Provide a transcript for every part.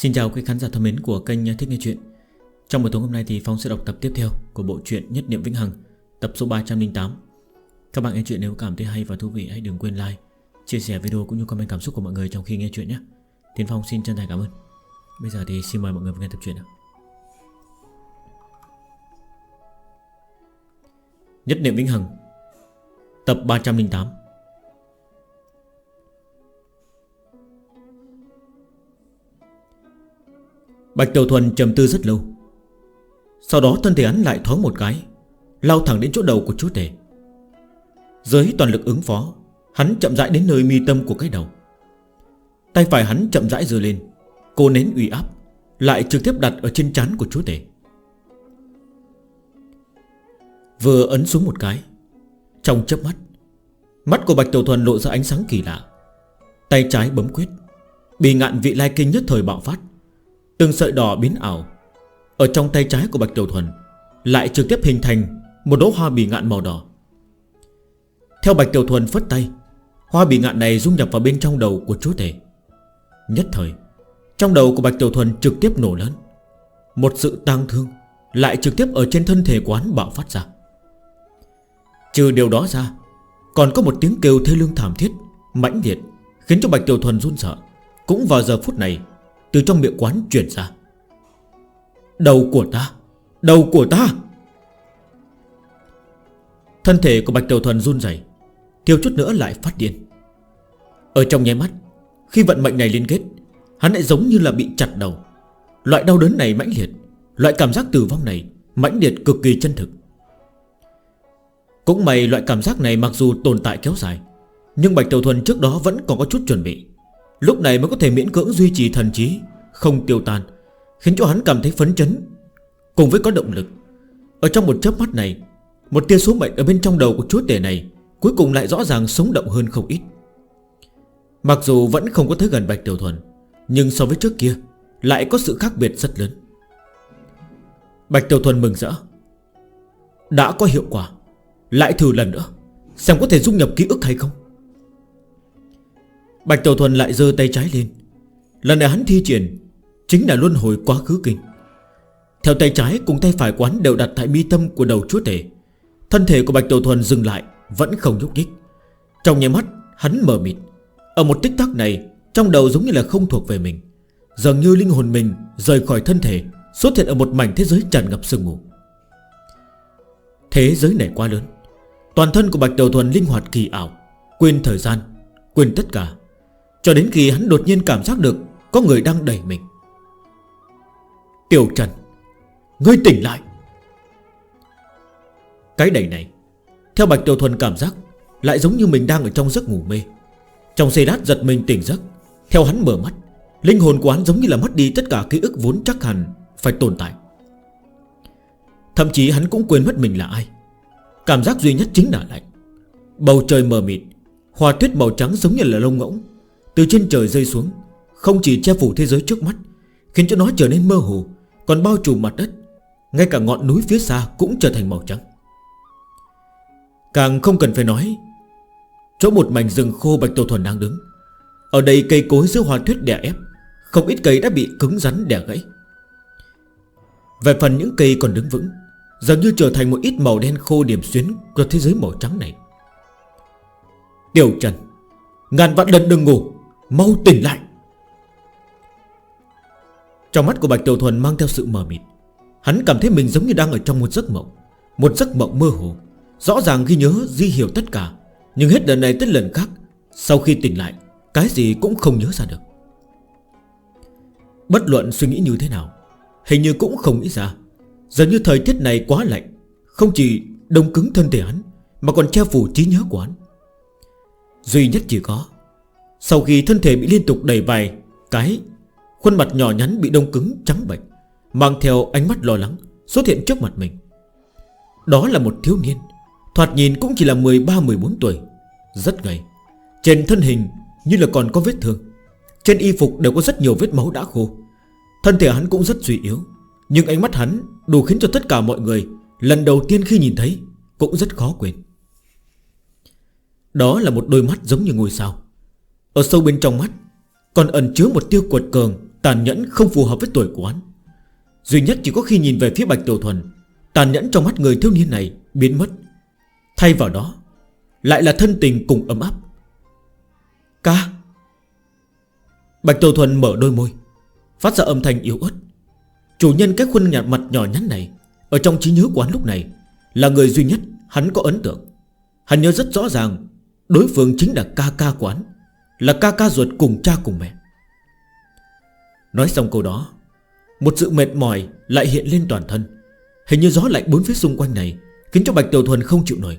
Xin chào quý khán giả thân mến của kênh Thích Nghe Chuyện. Trong buổi tối hôm nay thì Phong sẽ đọc tập tiếp theo của bộ truyện Nhất Niệm Vĩnh Hằng, Tập số 308 Các bạn nghe chuyện nếu cảm thấy hay và thú vị, hãy đừng quên like, Chia sẻ video cũng như comment cảm xúc của mọi người trong khi nghe chuyện nhé. Tiến Phong xin chân thành cảm ơn. Bây giờ thì xin mời mọi người nghe tập truyện nào. Nhất Niệm Vĩnh Hằng, Tập 308 Bạch Tiểu Thuần trầm tư rất lâu. Sau đó thân thể hắn lại thoáng một cái, Lao thẳng đến chỗ đầu của chú tể. Dưới toàn lực ứng phó, Hắn chậm rãi đến nơi mi tâm của cái đầu. Tay phải hắn chậm rãi dừa lên Cô nén uy áp, Lại trực tiếp đặt ở trên trán của chú tể. Vừa ấn xuống một cái, Trong chớp mắt Mắt của Bạch Tiểu Thuần lộ ra ánh sáng kỳ lạ. Tay trái bấm quyết Bị ngạn vị lai kinh nhất thời bạo phát. Từng sợi đỏ biến ảo. Ở trong tay trái của Bạch Tiểu Thuần, Lại trực tiếp hình thành Một đố hoa bì ngạn màu đỏ. Theo Bạch Tiểu Thuần phất tay, Hoa bì ngạn này dung nhập vào bên trong đầu của chúa thể Nhất thời, Trong đầu của Bạch Tiểu Thuần trực tiếp nổ lớn. Một sự tăng thương Lại trực tiếp ở trên thân thể quán bạo phát ra. Trừ điều đó ra, Còn có một tiếng kêu thê lương thảm thiết, Mãnh liệt, Khiến cho Bạch Tiểu Thuần run sợ. Cũng vào giờ phút này từ trong miệng quán chuyển ra. Đầu của ta, Đầu của ta. Thân thể của Bạch Tiểu Thuần run rẩy, Thiếu chút nữa lại phát điên. Ở trong nháy mắt, Khi vận mệnh này liên kết, Hắn lại giống như là bị chặt đầu. Loại đau đớn này mãnh liệt, Loại cảm giác tử vong này mãnh liệt cực kỳ chân thực. Cũng may loại cảm giác này mặc dù tồn tại kéo dài, Nhưng Bạch Tiểu Thuần trước đó vẫn còn có chút chuẩn bị. Lúc này mới có thể miễn cưỡng duy trì thần trí, Không tiêu tàn Khiến cho hắn cảm thấy phấn chấn. Cùng với có động lực, Ở trong một chớp mắt này, Một tia số mệnh ở bên trong đầu của chúa tể này Cuối cùng lại rõ ràng sống động hơn không ít. Mặc dù vẫn không có thấy gần Bạch Tiểu Thuần, Nhưng so với trước kia, Lại có sự khác biệt rất lớn. Bạch Tiểu Thuần mừng rỡ. Đã có hiệu quả, Lại thử lần nữa, Xem có thể dung nhập ký ức hay không. Bạch Tiểu Thuần lại giơ tay trái lên. Lần này hắn thi triển, Chính là luân hồi quá khứ kinh. Theo tay trái cùng tay phải quán đều đặt tại mi tâm của đầu chúa tể. Thân thể của Bạch Tiểu Thuần dừng lại, Vẫn không nhúc nhích. Trong nhé mắt, hắn mở mịt. Ở một tích tắc này, Trong đầu giống như là không thuộc về mình. Dường như linh hồn mình rời khỏi thân thể, Xuất hiện ở một mảnh thế giới tràn ngập sương mù. Thế giới này quá lớn. Toàn thân của Bạch Đầu Thuần linh hoạt kỳ ảo, Quên thời gian, Quên tất cả. Cho đến khi hắn đột nhiên cảm giác được Có người đang đẩy mình. Tiểu Trần, Ngươi tỉnh lại. Cái đẩy này, Theo Bạch Tiểu Thuần cảm giác, Lại giống như mình đang ở trong giấc ngủ mê. Trong giây đát giật mình tỉnh giấc, Theo hắn mở mắt, Linh hồn của hắn giống như là mất đi tất cả ký ức vốn chắc hẳn Phải tồn tại. Thậm chí hắn cũng quên mất mình là ai. Cảm giác duy nhất chính là lạnh. Bầu trời mờ mịt Hòa tuyết màu trắng giống như là lông ngỗng từ trên trời rơi xuống, Không chỉ che phủ thế giới trước mắt, Khiến cho nó trở nên mơ hồ, Còn bao trùm mặt đất. Ngay cả ngọn núi phía xa cũng trở thành màu trắng. Càng không cần phải nói, Chỗ một mảnh rừng khô Bạch Tổ Thuần đang đứng. Ở đây cây cối giữa hòa thuyết đè ép, Không ít cây đã bị cứng rắn đè gãy. Về phần những cây còn đứng vững, dường như trở thành một ít màu đen khô điểm xuyến Của thế giới màu trắng này. Tiểu Trần, Ngàn vạn lần đừng ngủ. Mau tỉnh lại. Trong mắt của Bạch Tiểu Thuần mang theo sự mờ mịt, Hắn cảm thấy mình giống như đang ở trong một giấc mộng, Một giấc mộng mơ hồ. Rõ ràng ghi nhớ di hiểu tất cả, Nhưng hết lần này tới lần khác, Sau khi tỉnh lại, Cái gì cũng không nhớ ra được. Bất luận suy nghĩ như thế nào, Hình như cũng không nghĩ ra. Giờ như thời tiết này quá lạnh, Không chỉ đông cứng thân thể hắn, Mà còn che phủ trí nhớ của hắn. Duy nhất chỉ có sau khi thân thể bị liên tục đẩy vài cái, Khuôn mặt nhỏ nhắn bị đông cứng, trắng bệch, Mang theo ánh mắt lo lắng, Xuất hiện trước mặt mình. Đó là một thiếu niên, Thoạt nhìn cũng chỉ là 13-14 tuổi, Rất gầy. Trên thân hình như là còn có vết thương, Trên y phục đều có rất nhiều vết máu đã khô. Thân thể hắn cũng rất suy yếu, Nhưng ánh mắt hắn đủ khiến cho tất cả mọi người Lần đầu tiên khi nhìn thấy Cũng rất khó quên. Đó là một đôi mắt giống như ngôi sao. Ở sâu bên trong mắt, Còn ẩn chứa một tiêu cuột cường, Tàn nhẫn không phù hợp với tuổi của hắn. Duy nhất chỉ có khi nhìn về phía Bạch Tiểu Thuần, Tàn nhẫn trong mắt người thiếu niên này Biến mất. Thay vào đó, Lại là thân tình cùng ấm áp. Ca! Bạch Tiểu Thuần mở đôi môi, Phát ra âm thanh yếu ớt. Chủ nhân cái khuôn nhạt mặt nhỏ nhắn này, Ở trong trí nhớ của hắn lúc này, Là người duy nhất hắn có ấn tượng. Hắn nhớ rất rõ ràng, Đối phương chính là ca ca của hắn. Là ca ca ruột cùng cha cùng mẹ. Nói xong câu đó, Một sự mệt mỏi lại hiện lên toàn thân. Hình như gió lạnh bốn phía xung quanh này Khiến cho Bạch Tiểu Thuần không chịu nổi.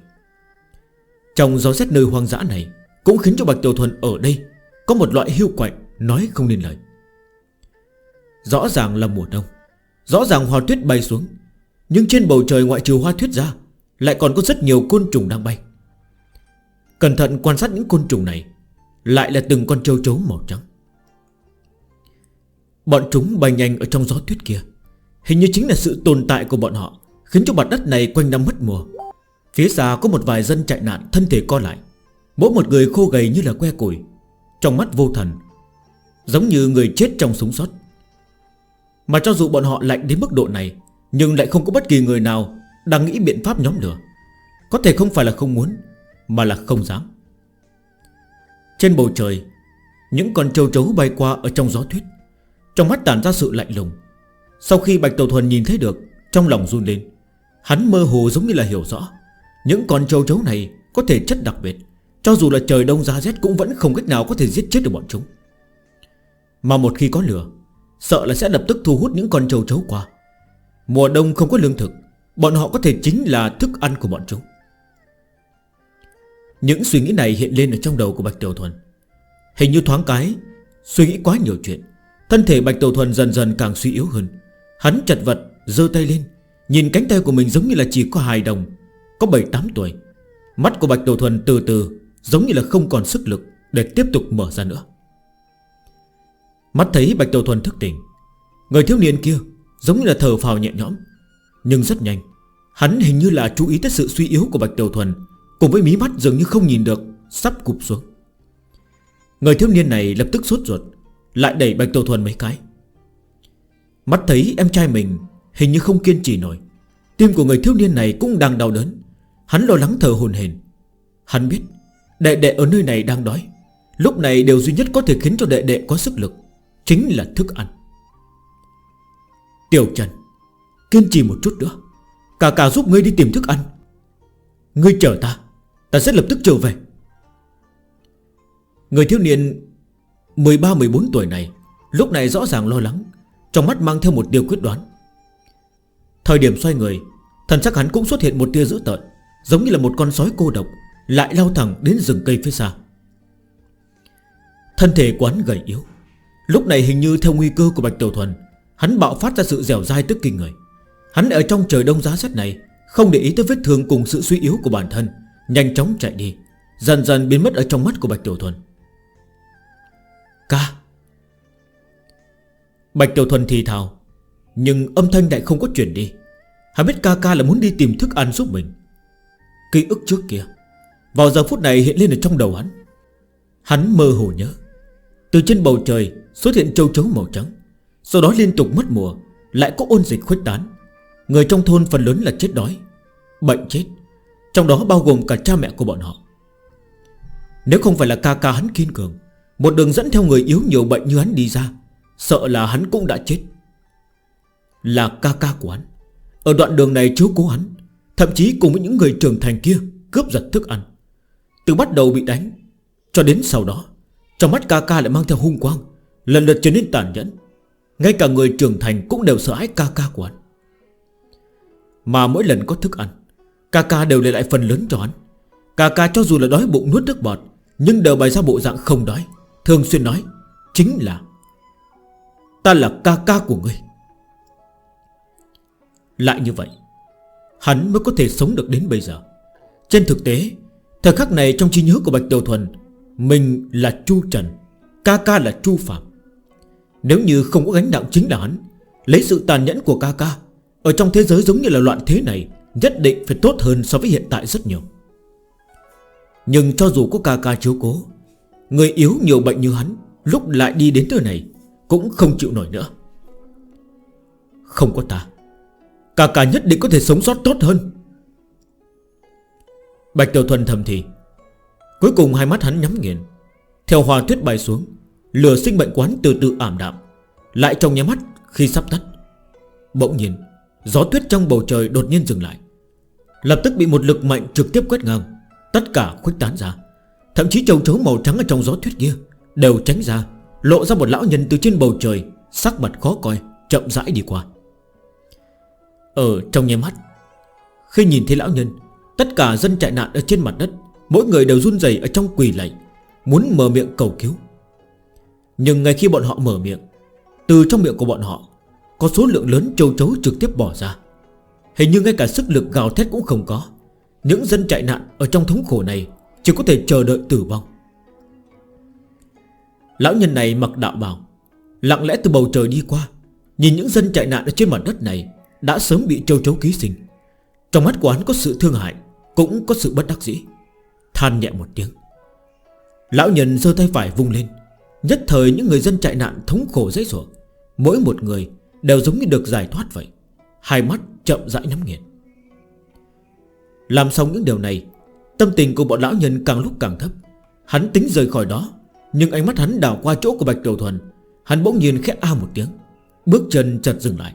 Trong gió rét nơi hoang dã này Cũng khiến cho Bạch Tiểu Thuần ở đây Có một loại hiu quạnh nói không nên lời. Rõ ràng là mùa đông, Rõ ràng hoa tuyết bay xuống, Nhưng trên bầu trời ngoại trừ hoa tuyết ra Lại còn có rất nhiều côn trùng đang bay. Cẩn thận quan sát những côn trùng này lại là từng con châu chấu màu trắng. Bọn chúng bay nhanh ở trong gió tuyết kia. Hình như chính là sự tồn tại của bọn họ, Khiến cho mặt đất này quanh năm mất mùa. Phía xa có một vài dân chạy nạn, thân thể co lại. Mỗi một người khô gầy như là que củi, Trong mắt vô thần, Giống như người chết trong súng sót. Mà cho dù bọn họ lạnh đến mức độ này, Nhưng lại không có bất kỳ người nào Đang nghĩ biện pháp nhóm lửa. Có thể không phải là không muốn, Mà là không dám. Trên bầu trời, Những con châu chấu bay qua ở trong gió tuyết. Trong mắt tản ra sự lạnh lùng. Sau khi Bạch Tàu Thuần nhìn thấy được, Trong lòng run lên. Hắn mơ hồ giống như là hiểu rõ, Những con châu chấu này có thể chất đặc biệt, Cho dù là trời đông giá rét cũng vẫn không cách nào có thể giết chết được bọn chúng. Mà một khi có lửa, Sợ là sẽ lập tức thu hút những con châu chấu qua. Mùa đông không có lương thực, Bọn họ có thể chính là thức ăn của bọn chúng. Những suy nghĩ này hiện lên ở trong đầu của Bạch Tiểu Thuần. Hình như thoáng cái, Suy nghĩ quá nhiều chuyện. Thân thể Bạch Tiểu Thuần dần dần càng suy yếu hơn. Hắn chật vật dơ tay lên, Nhìn cánh tay của mình giống như là chỉ có hài đồng, Có 7-8 tuổi. Mắt của Bạch Tiểu Thuần từ từ, Giống như là không còn sức lực Để tiếp tục mở ra nữa. Mắt thấy Bạch Tiểu Thuần thức tỉnh, Người thiếu niên kia Giống như là thở phào nhẹ nhõm, Nhưng rất nhanh. Hắn hình như là chú ý tới sự suy yếu của Bạch Tiểu Thuần. Cùng với mí mắt dường như không nhìn được, Sắp cụp xuống. Người thiếu niên này lập tức sốt ruột, Lại đẩy Bạch Tổ Thuần mấy cái. Mắt thấy em trai mình Hình như không kiên trì nổi, Tim của người thiếu niên này cũng đang đau đớn. Hắn lo lắng thở hồn hền Hắn biết, đệ đệ ở nơi này đang đói. Lúc này điều duy nhất có thể khiến cho đệ đệ có sức lực Chính là thức ăn. Tiểu Trần, Kiên trì một chút nữa. Cả cả giúp ngươi đi tìm thức ăn. Ngươi chờ ta. Ta sẽ lập tức trở về. Người thiếu niên 13-14 tuổi này Lúc này rõ ràng lo lắng, Trong mắt mang theo một điều quyết đoán. Thời điểm xoay người, Thần sắc hắn cũng xuất hiện một tia dữ tợn, Giống như là một con sói cô độc, Lại lao thẳng đến rừng cây phía xa. Thân thể quán gầy yếu, Lúc này hình như theo nguy cơ của Bạch Tiểu Thuần, Hắn bạo phát ra sự dẻo dai tức kinh người. Hắn ở trong trời đông giá rét này Không để ý tới vết thương cùng sự suy yếu của bản thân. Nhanh chóng chạy đi. Dần dần biến mất ở trong mắt của Bạch Tiểu Thuần. Ca. Bạch Tiểu Thuần thì thào, Nhưng âm thanh lại không có chuyển đi. Hắn biết ca ca là muốn đi tìm thức ăn giúp mình. Ký ức trước kia, Vào giờ phút này hiện lên ở trong đầu hắn. Hắn mơ hồ nhớ, Từ trên bầu trời xuất hiện châu chấu màu trắng, Sau đó liên tục mất mùa, Lại có ôn dịch khuếch tán. Người trong thôn phần lớn là chết đói, Bệnh chết. Trong đó bao gồm cả cha mẹ của bọn họ. Nếu không phải là ca ca hắn kiên cường, Một đường dẫn theo người yếu nhiều bệnh như hắn đi ra, Sợ là hắn cũng đã chết. Là ca ca của hắn. Ở đoạn đường này chiếu cố hắn, Thậm chí cùng với những người trưởng thành kia Cướp giật thức ăn. Từ bắt đầu bị đánh, Cho đến sau đó, Trong mắt ca ca lại mang theo hung quang, Lần lượt trở nên tàn nhẫn. Ngay cả người trưởng thành cũng đều sợ hãi ca ca của hắn. Mà mỗi lần có thức ăn Ca ca đều để lại phần lớn cho hắn. Ca ca cho dù là đói bụng nuốt nước bọt, Nhưng đều bày ra bộ dạng không đói, Thường xuyên nói, Chính là, Ta là ca ca của ngươi. Lại như vậy, Hắn mới có thể sống được đến bây giờ. Trên thực tế, Thời khắc này trong trí nhớ của Bạch Tiểu Thuần, Mình là Chu Trần, Ca ca là Chu Phạm. Nếu như không có gánh nặng chính là hắn, Lấy sự tàn nhẫn của ca ca, Ở trong thế giới giống như là loạn thế này Nhất định phải tốt hơn so với hiện tại rất nhiều. Nhưng cho dù có ca ca chiếu cố, Người yếu nhiều bệnh như hắn Lúc lại đi đến nơi này Cũng không chịu nổi nữa. Không có ta, Ca ca nhất định có thể sống sót tốt hơn. Bạch Tiểu Thuần thầm thì, Cuối cùng hai mắt hắn nhắm nghiền, Theo hòa tuyết bay xuống, Lửa sinh bệnh quán từ từ ảm đạm, Lại trong nhé mắt khi sắp tắt, Bỗng nhiên Gió tuyết trong bầu trời đột nhiên dừng lại. Lập tức bị một lực mạnh trực tiếp quét ngang. Tất cả khuếch tán ra. Thậm chí trầu trấu màu trắng ở trong gió tuyết kia Đều tránh ra, Lộ ra một lão nhân từ trên bầu trời, Sắc mặt khó coi, Chậm rãi đi qua. Ở trong nháy mắt, Khi nhìn thấy lão nhân, Tất cả dân chạy nạn ở trên mặt đất, Mỗi người đều run rẩy ở trong quỳ lạy, Muốn mở miệng cầu cứu. Nhưng ngay khi bọn họ mở miệng, Từ trong miệng của bọn họ có số lượng lớn châu chấu trực tiếp bỏ ra. Hình như ngay cả sức lực gào thét cũng không có. Những dân chạy nạn ở trong thống khổ này Chỉ có thể chờ đợi tử vong. Lão nhân này mặc đạo bào Lặng lẽ từ bầu trời đi qua, Nhìn những dân chạy nạn ở trên mặt đất này Đã sớm bị châu chấu ký sinh. Trong mắt của hắn có sự thương hại, Cũng có sự bất đắc dĩ. Than nhẹ một tiếng. Lão nhân giơ tay phải vung lên, Nhất thời những người dân chạy nạn thống khổ dễ dụa Mỗi một người Đều giống như được giải thoát vậy. Hai mắt chậm rãi nhắm nghiền. Làm xong những điều này, Tâm tình của bọn lão nhân càng lúc càng thấp. Hắn tính rời khỏi đó, Nhưng ánh mắt hắn đảo qua chỗ của Bạch Tiểu Thuần. Hắn bỗng nhiên khẽ a một tiếng, Bước chân chật dừng lại.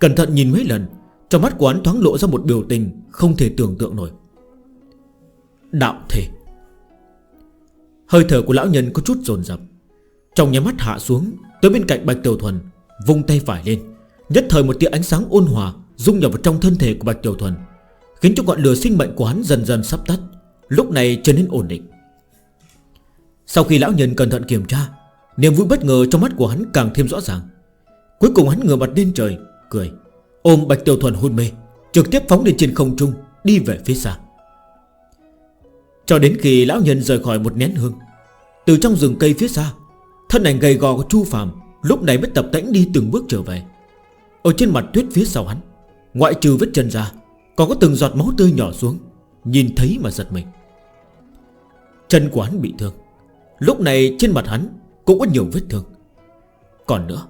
Cẩn thận nhìn mấy lần, Trong mắt của hắn thoáng lộ ra một biểu tình Không thể tưởng tượng nổi. Đạo thể. Hơi thở của lão nhân có chút dồn dập. Trong nhà mắt hạ xuống, Tới bên cạnh Bạch Tiểu Thuần Vung tay phải lên. Nhất thời một tia ánh sáng ôn hòa Dung nhập vào trong thân thể của Bạch Tiểu Thuần, Khiến cho ngọn lửa sinh mệnh của hắn dần dần sắp tắt, Lúc này trở nên ổn định. Sau khi lão nhân cẩn thận kiểm tra, Niềm vui bất ngờ trong mắt của hắn càng thêm rõ ràng. Cuối cùng hắn ngửa mặt lên trời, Cười, Ôm Bạch Tiểu Thuần hôn mê, Trực tiếp phóng lên trên không trung, Đi về phía xa. Cho đến khi lão nhân rời khỏi một nén hương, Từ trong rừng cây phía xa, Thân ảnh gầy gò của Chu Phạm Lúc này mới tập tĩnh đi từng bước trở về. Ở trên mặt tuyết phía sau hắn, Ngoại trừ vết chân ra, Còn có từng giọt máu tươi nhỏ xuống, Nhìn thấy mà giật mình. Chân của hắn bị thương. Lúc này trên mặt hắn cũng có nhiều vết thương. Còn nữa,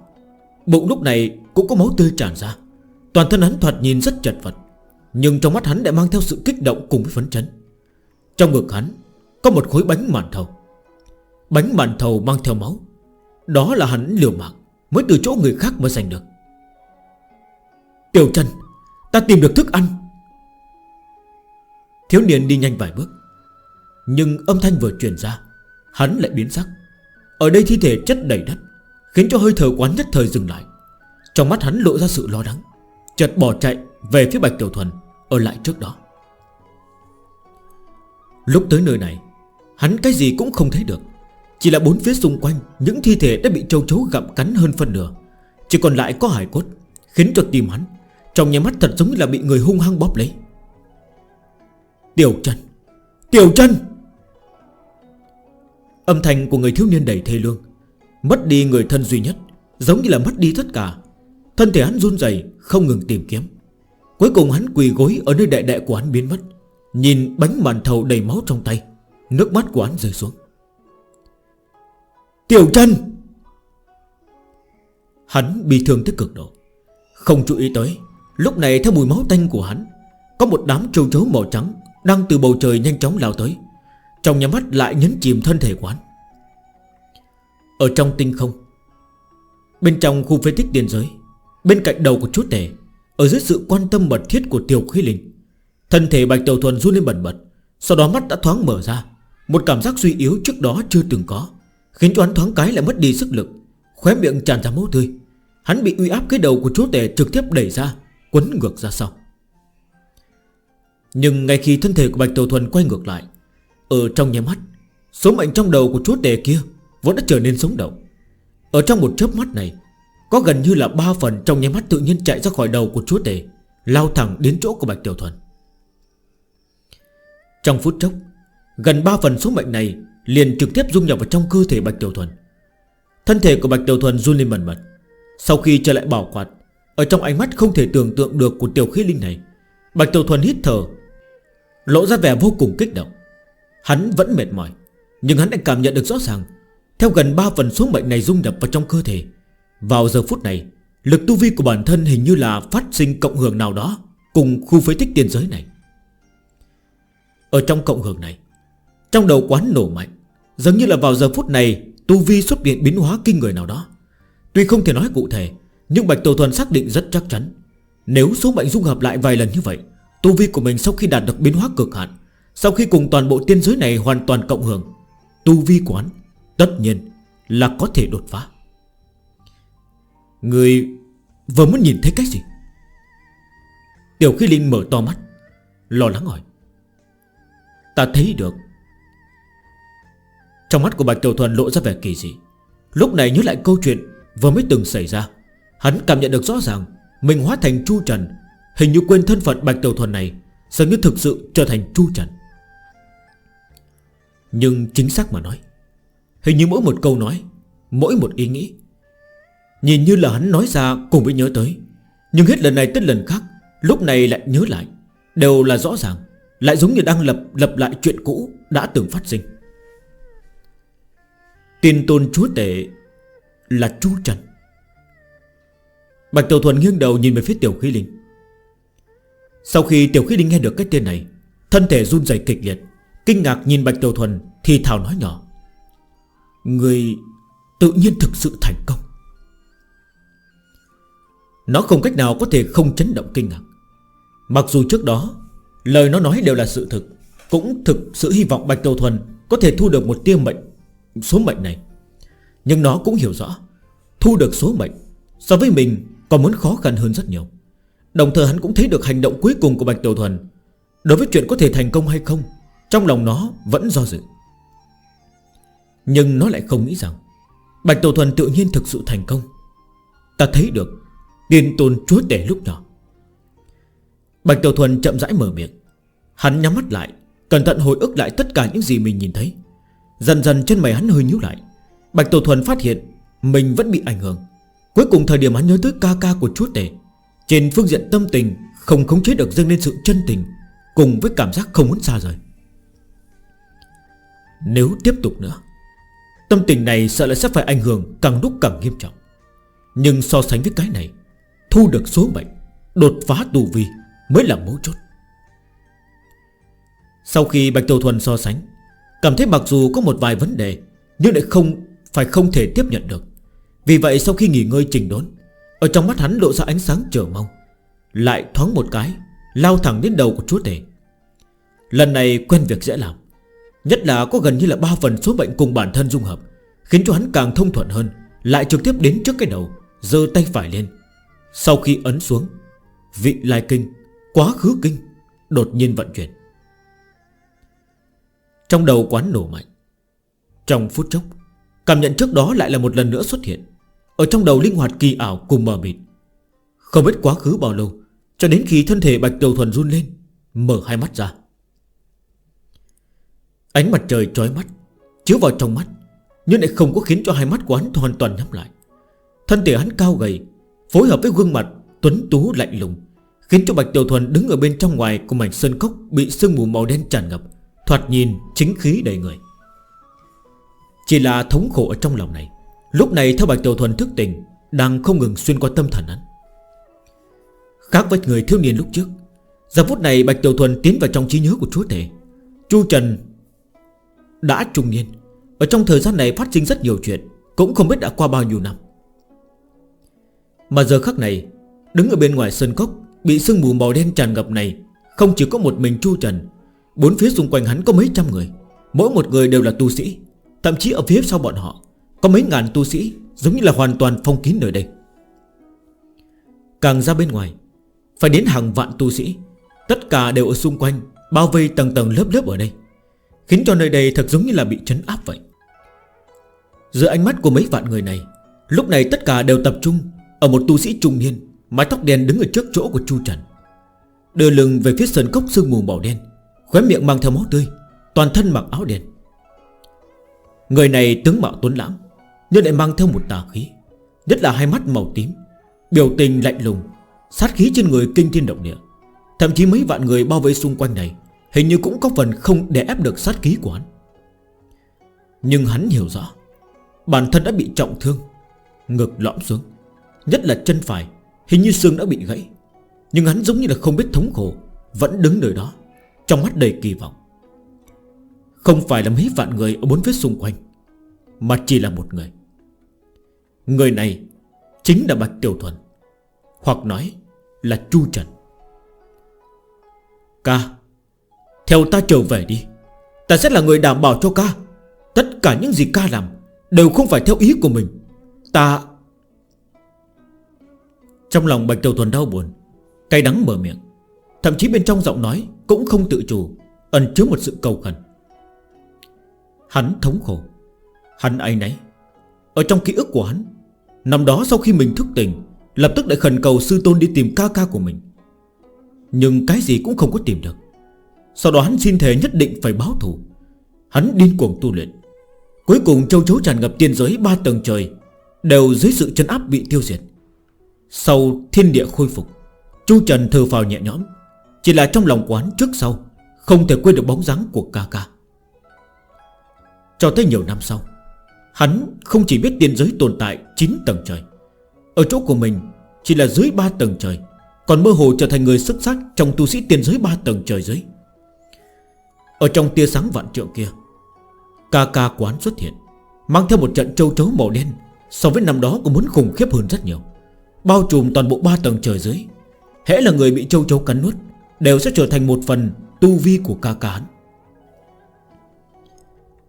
Bụng lúc này cũng có máu tươi tràn ra. Toàn thân hắn thoạt nhìn rất chật vật, Nhưng trong mắt hắn đã mang theo sự kích động cùng với phấn chấn. Trong ngực hắn Có một khối bánh màn thầu. Bánh màn thầu mang theo máu đó là hắn liều mạng Mới từ chỗ người khác mới giành được. Tiểu Trần, Ta tìm được thức ăn. Thiếu niên đi nhanh vài bước Nhưng âm thanh vừa truyền ra Hắn lại biến sắc. Ở đây thi thể chất đầy đất Khiến cho hơi thở quán nhất thời dừng lại. Trong mắt hắn lộ ra sự lo lắng Chợt bỏ chạy về phía Bạch Tiểu Thuần Ở lại trước đó. Lúc tới nơi này Hắn cái gì cũng không thấy được. Chỉ là bốn phía xung quanh, Những thi thể đã bị châu chấu gặm cắn hơn phân nửa. Chỉ còn lại có hải cốt, Khiến cho tim hắn, Trong nhà mắt thật giống như là bị người hung hăng bóp lấy. Tiểu chân Tiểu chân Âm thanh của người thiếu niên đầy thê lương. Mất đi người thân duy nhất, Giống như là mất đi tất cả. Thân thể hắn run dày không ngừng tìm kiếm. Cuối cùng hắn quỳ gối ở nơi đại đệ của hắn biến mất, Nhìn bánh màn thầu đầy máu trong tay. Nước mắt của hắn rơi xuống. Tiểu chân Hắn bị thương tới cực độ. Không chú ý tới, Lúc này theo mùi máu tanh của hắn, Có một đám trâu chấu màu trắng Đang từ bầu trời nhanh chóng lao tới. Trong nhà mắt lại nhấn chìm thân thể của hắn. Ở trong tinh không, Bên trong khu phế tích tiền giới, Bên cạnh đầu của chú tể, Ở dưới sự quan tâm mật thiết của tiểu khí linh, Thân thể bạch tiểu thuần run lên bẩn bật, Sau đó mắt đã thoáng mở ra, Một cảm giác suy yếu trước đó chưa từng có. Khiến cho hắn thoáng cái lại mất đi sức lực, Khóe miệng tràn ra máu tươi. Hắn bị uy áp cái đầu của chúa tể trực tiếp đẩy ra, Quấn ngược ra sau. Nhưng ngay khi thân thể của Bạch Tổ Thuần quay ngược lại, Ở trong nhé mắt, Số mệnh trong đầu của chúa tể kia Vốn đã trở nên sống động. Ở trong một chớp mắt này, Có gần như là ba phần trong nháy mắt tự nhiên chạy ra khỏi đầu của chúa tể Lao thẳng đến chỗ của Bạch Tiểu Thuần. Trong phút chốc, Gần 3 phần số mệnh này Liền trực tiếp dung nhập vào trong cơ thể Bạch Tiểu Thuần. Thân thể của Bạch Tiểu Thuần run lên mần mật. Sau khi trở lại bảo quạt, Ở trong ánh mắt không thể tưởng tượng được của tiểu khí linh này, Bạch Tiểu Thuần hít thở, Lộ ra vẻ vô cùng kích động. Hắn vẫn mệt mỏi, Nhưng hắn đã cảm nhận được rõ ràng, Theo gần 3 phần số mệnh này dung nhập vào trong cơ thể, Vào giờ phút này, Lực tu vi của bản thân hình như là phát sinh cộng hưởng nào đó Cùng khu phế tích tiền giới này. Ở trong cộng hưởng này trong đầu quán nổ mạnh Giống như là vào giờ phút này, Tu Vi xuất hiện biến hóa kinh người nào đó. Tuy không thể nói cụ thể, Nhưng Bạch Tổ Thuần xác định rất chắc chắn. Nếu số mệnh dung hợp lại vài lần như vậy, Tu Vi của mình sau khi đạt được biến hóa cực hạn, Sau khi cùng toàn bộ tiên giới này hoàn toàn cộng hưởng, Tu Vi quán Tất nhiên là có thể đột phá. Người vừa muốn nhìn thấy cái gì? Tiểu khi linh mở to mắt, Lo lắng hỏi. Ta thấy được trong mắt của Bạch Tiểu Thuần lộ ra vẻ kỳ dị. Lúc này nhớ lại câu chuyện Vừa mới từng xảy ra, Hắn cảm nhận được rõ ràng Mình hóa thành Chu Trần, Hình như quên thân phận Bạch Tiểu Thuần này giống như thực sự trở thành Chu Trần. Nhưng chính xác mà nói, Hình như mỗi một câu nói, Mỗi một ý nghĩ, Nhìn như là hắn nói ra cùng với nhớ tới, Nhưng hết lần này tới lần khác, Lúc này lại nhớ lại, Đều là rõ ràng, Lại giống như đang lập lập lại chuyện cũ Đã từng phát sinh. Tiên tôn chúa tể Là chú Trần. Bạch Tiểu Thuần nghiêng đầu nhìn về phía Tiểu Khí Linh. Sau khi Tiểu Khí Linh nghe được cái tên này, Thân thể run dày kịch liệt, Kinh ngạc nhìn Bạch Tiểu Thuần Thì thảo nói nhỏ. Người tự nhiên thực sự thành công. Nó không cách nào có thể không chấn động kinh ngạc. Mặc dù trước đó, Lời nó nói đều là sự thực, Cũng thực sự hy vọng Bạch Tiểu Thuần Có thể thu được một tiêu mệnh số mệnh này. Nhưng nó cũng hiểu rõ, Thu được số mệnh So với mình còn muốn khó khăn hơn rất nhiều. Đồng thời hắn cũng thấy được hành động cuối cùng của Bạch Tiểu Thuần. Đối với chuyện có thể thành công hay không, Trong lòng nó vẫn do dự. Nhưng nó lại không nghĩ rằng Bạch Tiểu Thuần tự nhiên thực sự thành công. Ta thấy được Tiền tôn chúa tể lúc nhỏ. Bạch Tiểu Thuần chậm rãi mở miệng. Hắn nhắm mắt lại, Cẩn thận hồi ức lại tất cả những gì mình nhìn thấy. Dần dần chân mày hắn hơi nhíu lại. Bạch Tổ Thuần phát hiện Mình vẫn bị ảnh hưởng. Cuối cùng thời điểm hắn nhớ tới ca ca của chúa tể, Trên phương diện tâm tình Không khống chế được dâng lên sự chân tình, Cùng với cảm giác không muốn xa rời. Nếu tiếp tục nữa, Tâm tình này sợ là sẽ phải ảnh hưởng Càng lúc càng nghiêm trọng. Nhưng so sánh với cái này, Thu được số mệnh, Đột phá tù vi Mới là mấu chốt. Sau khi Bạch Tổ Thuần so sánh Cảm thấy mặc dù có một vài vấn đề, Nhưng lại không, phải không thể tiếp nhận được. Vì vậy sau khi nghỉ ngơi trình đốn, Ở trong mắt hắn lộ ra ánh sáng chờ mong. Lại thoáng một cái, Lao thẳng đến đầu của chúa tể. Lần này quen việc dễ làm, Nhất là có gần như là 3 phần số bệnh cùng bản thân dung hợp, Khiến cho hắn càng thông thuận hơn, Lại trực tiếp đến trước cái đầu Dơ tay phải lên. Sau khi ấn xuống, Vị lai kinh, Quá khứ kinh, Đột nhiên vận chuyển. Trong đầu quán nổ mạnh. Trong phút chốc, Cảm nhận trước đó lại là một lần nữa xuất hiện. Ở trong đầu linh hoạt kỳ ảo cùng mờ mịt. Không biết quá khứ bao lâu, Cho đến khi thân thể Bạch Đầu Thuần run lên, Mở hai mắt ra. Ánh mặt trời trói mắt, Chiếu vào trong mắt, Nhưng lại không có khiến cho hai mắt của hắn hoàn toàn nhắm lại. Thân thể hắn cao gầy, Phối hợp với gương mặt tuấn tú lạnh lùng, Khiến cho Bạch Tiểu Thuần đứng ở bên trong ngoài Của mảnh sơn cốc bị sương mù màu đen tràn ngập. Thoạt nhìn chính khí đầy người. Chỉ là thống khổ ở trong lòng này, Lúc này theo Bạch Tiểu Thuần thức tỉnh, Đang không ngừng xuyên qua tâm thần hắn. Khác với người thiếu niên lúc trước, Giờ phút này Bạch Tiểu Thuần tiến vào trong trí nhớ của chúa thể. Chu Trần Đã trung niên Ở trong thời gian này phát sinh rất nhiều chuyện, Cũng không biết đã qua bao nhiêu năm. Mà giờ khắc này, Đứng ở bên ngoài sân cốc, Bị sương mù màu đen tràn ngập này, Không chỉ có một mình Chu Trần Bốn phía xung quanh hắn có mấy trăm người. Mỗi một người đều là tu sĩ. Thậm chí ở phía sau bọn họ, Có mấy ngàn tu sĩ, giống như là hoàn toàn phong kín nơi đây. Càng ra bên ngoài, Phải đến hàng vạn tu sĩ. Tất cả đều ở xung quanh, Bao vây tầng tầng lớp lớp ở đây. Khiến cho nơi đây thật giống như là bị trấn áp vậy. Giữa ánh mắt của mấy vạn người này, Lúc này tất cả đều tập trung Ở một tu sĩ trung niên, Mái tóc đen đứng ở trước chỗ của Chu Trần. Đưa lưng về phía sườn cốc sương mù màu đen. Khóe miệng mang theo máu tươi, Toàn thân mặc áo đen. Người này tướng mạo tuấn lãng, Nhưng lại mang theo một tà khí, Nhất là hai mắt màu tím, Biểu tình lạnh lùng, Sát khí trên người kinh thiên động địa. Thậm chí mấy vạn người bao vây xung quanh này, Hình như cũng có phần không để ép được sát khí của hắn. Nhưng hắn hiểu rõ, Bản thân đã bị trọng thương, Ngực lõm xuống, Nhất là chân phải, Hình như xương đã bị gãy. Nhưng hắn giống như là không biết thống khổ, Vẫn đứng nơi đó. Trong mắt đầy kỳ vọng. Không phải là mấy vạn người ở bốn phía xung quanh, Mà chỉ là một người. Người này Chính là Bạch Tiểu Thuần, Hoặc nói là Chu Trần. Ca, Theo ta trở về đi. Ta sẽ là người đảm bảo cho ca. Tất cả những gì ca làm Đều không phải theo ý của mình. Ta Trong lòng Bạch Tiểu Thuần đau buồn, Cay đắng mở miệng. Thậm chí bên trong giọng nói Cũng không tự chủ, Ẩn chứa một sự cầu khẩn. Hắn thống khổ. Hắn ai nấy Ở trong ký ức của hắn, Năm đó sau khi mình thức tỉnh, Lập tức lại khẩn cầu sư tôn đi tìm ca ca của mình. Nhưng cái gì cũng không có tìm được. Sau đó hắn xin thề nhất định phải báo thù. Hắn điên cuồng tu luyện. Cuối cùng châu chấu tràn ngập tiên giới ba tầng trời, Đều dưới sự chân áp bị tiêu diệt. Sau thiên địa khôi phục, Chu Trần thờ vào nhẹ nhõm. Chỉ là trong lòng quán trước sau, Không thể quên được bóng dáng của ca ca. Cho tới nhiều năm sau, Hắn không chỉ biết tiên giới tồn tại 9 tầng trời. Ở chỗ của mình chỉ là dưới 3 tầng trời, Còn mơ hồ trở thành người xuất sắc Trong tu sĩ tiên giới 3 tầng trời dưới. Ở trong tia sáng vạn trượng kia, Ca ca quán xuất hiện, Mang theo một trận châu chấu màu đen So với năm đó cũng muốn khủng khiếp hơn rất nhiều. Bao trùm toàn bộ 3 tầng trời dưới Hẽ là người bị châu chấu cắn nuốt. Đều sẽ trở thành một phần tu vi của ca cán.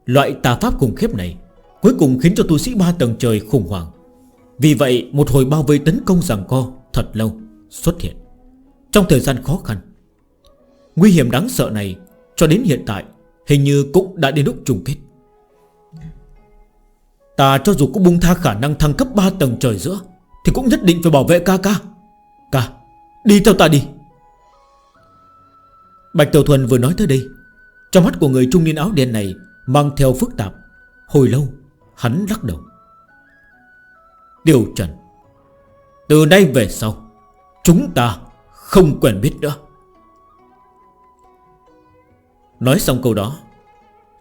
Loại tà pháp khủng khiếp này Cuối cùng khiến cho tu sĩ ba tầng trời khủng hoảng. Vì vậy, một hồi bao vây tấn công rằng co Thật lâu xuất hiện. Trong thời gian khó khăn, Nguy hiểm đáng sợ này Cho đến hiện tại Hình như cũng đã đến lúc trùng kết. Ta cho dù có bung tha khả năng thăng cấp 3 tầng trời giữa, Thì cũng nhất định phải bảo vệ ca ca. Ca, Đi theo ta đi. Bạch Tiểu Thuần vừa nói tới đây, Trong mắt của người trung niên áo đen này Mang theo phức tạp. Hồi lâu, hắn lắc đầu. Điều Trần, Từ nay về sau, Chúng ta không quen biết nữa. Nói xong câu đó,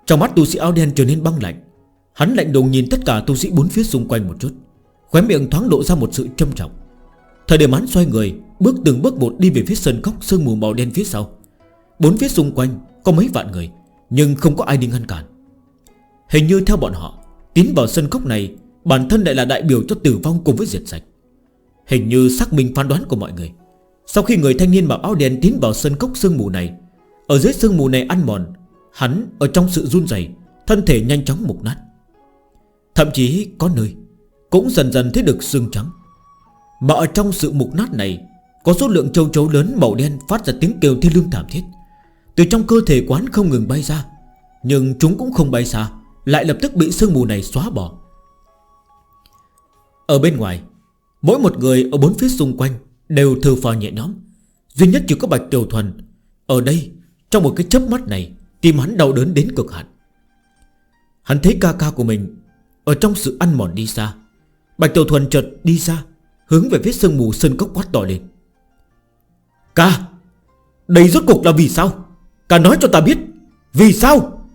Trong mắt tu sĩ áo đen trở nên băng lạnh. Hắn lạnh đùng nhìn tất cả tu sĩ bốn phía xung quanh một chút, Khóe miệng thoáng lộ ra một sự trâm trọng. Thời điểm hắn xoay người, Bước từng bước một đi về phía sân cốc sương mù màu đen phía sau. Bốn phía xung quanh có mấy vạn người, Nhưng không có ai đi ngăn cản. Hình như theo bọn họ Tiến vào sân cốc này, Bản thân lại là đại biểu cho tử vong cùng với diệt sạch. Hình như xác minh phán đoán của mọi người, Sau khi người thanh niên mặc áo đen tiến vào sân cốc sương mù này, Ở dưới sương mù này ăn mòn, Hắn ở trong sự run dày Thân thể nhanh chóng mục nát. Thậm chí có nơi Cũng dần dần thấy được xương trắng. Mà ở trong sự mục nát này, Có số lượng châu chấu lớn màu đen phát ra tiếng kêu thiên lương thảm thiết. Từ trong cơ thể quán không ngừng bay ra, Nhưng chúng cũng không bay xa, Lại lập tức bị sương mù này xóa bỏ. Ở bên ngoài, Mỗi một người ở bốn phía xung quanh Đều thử phò nhẹ nhóm Duy nhất chỉ có Bạch Tiểu Thuần. Ở đây, trong một cái chớp mắt này, Tim hắn đau đớn đến cực hạn. Hắn thấy ca ca của mình Ở trong sự ăn mòn đi xa. Bạch Tiểu Thuần chợt đi xa Hướng về phía sương mù sơn cốc quát to lên. Ca, Đây rốt cuộc là vì sao? Cả nói cho ta biết, Vì sao?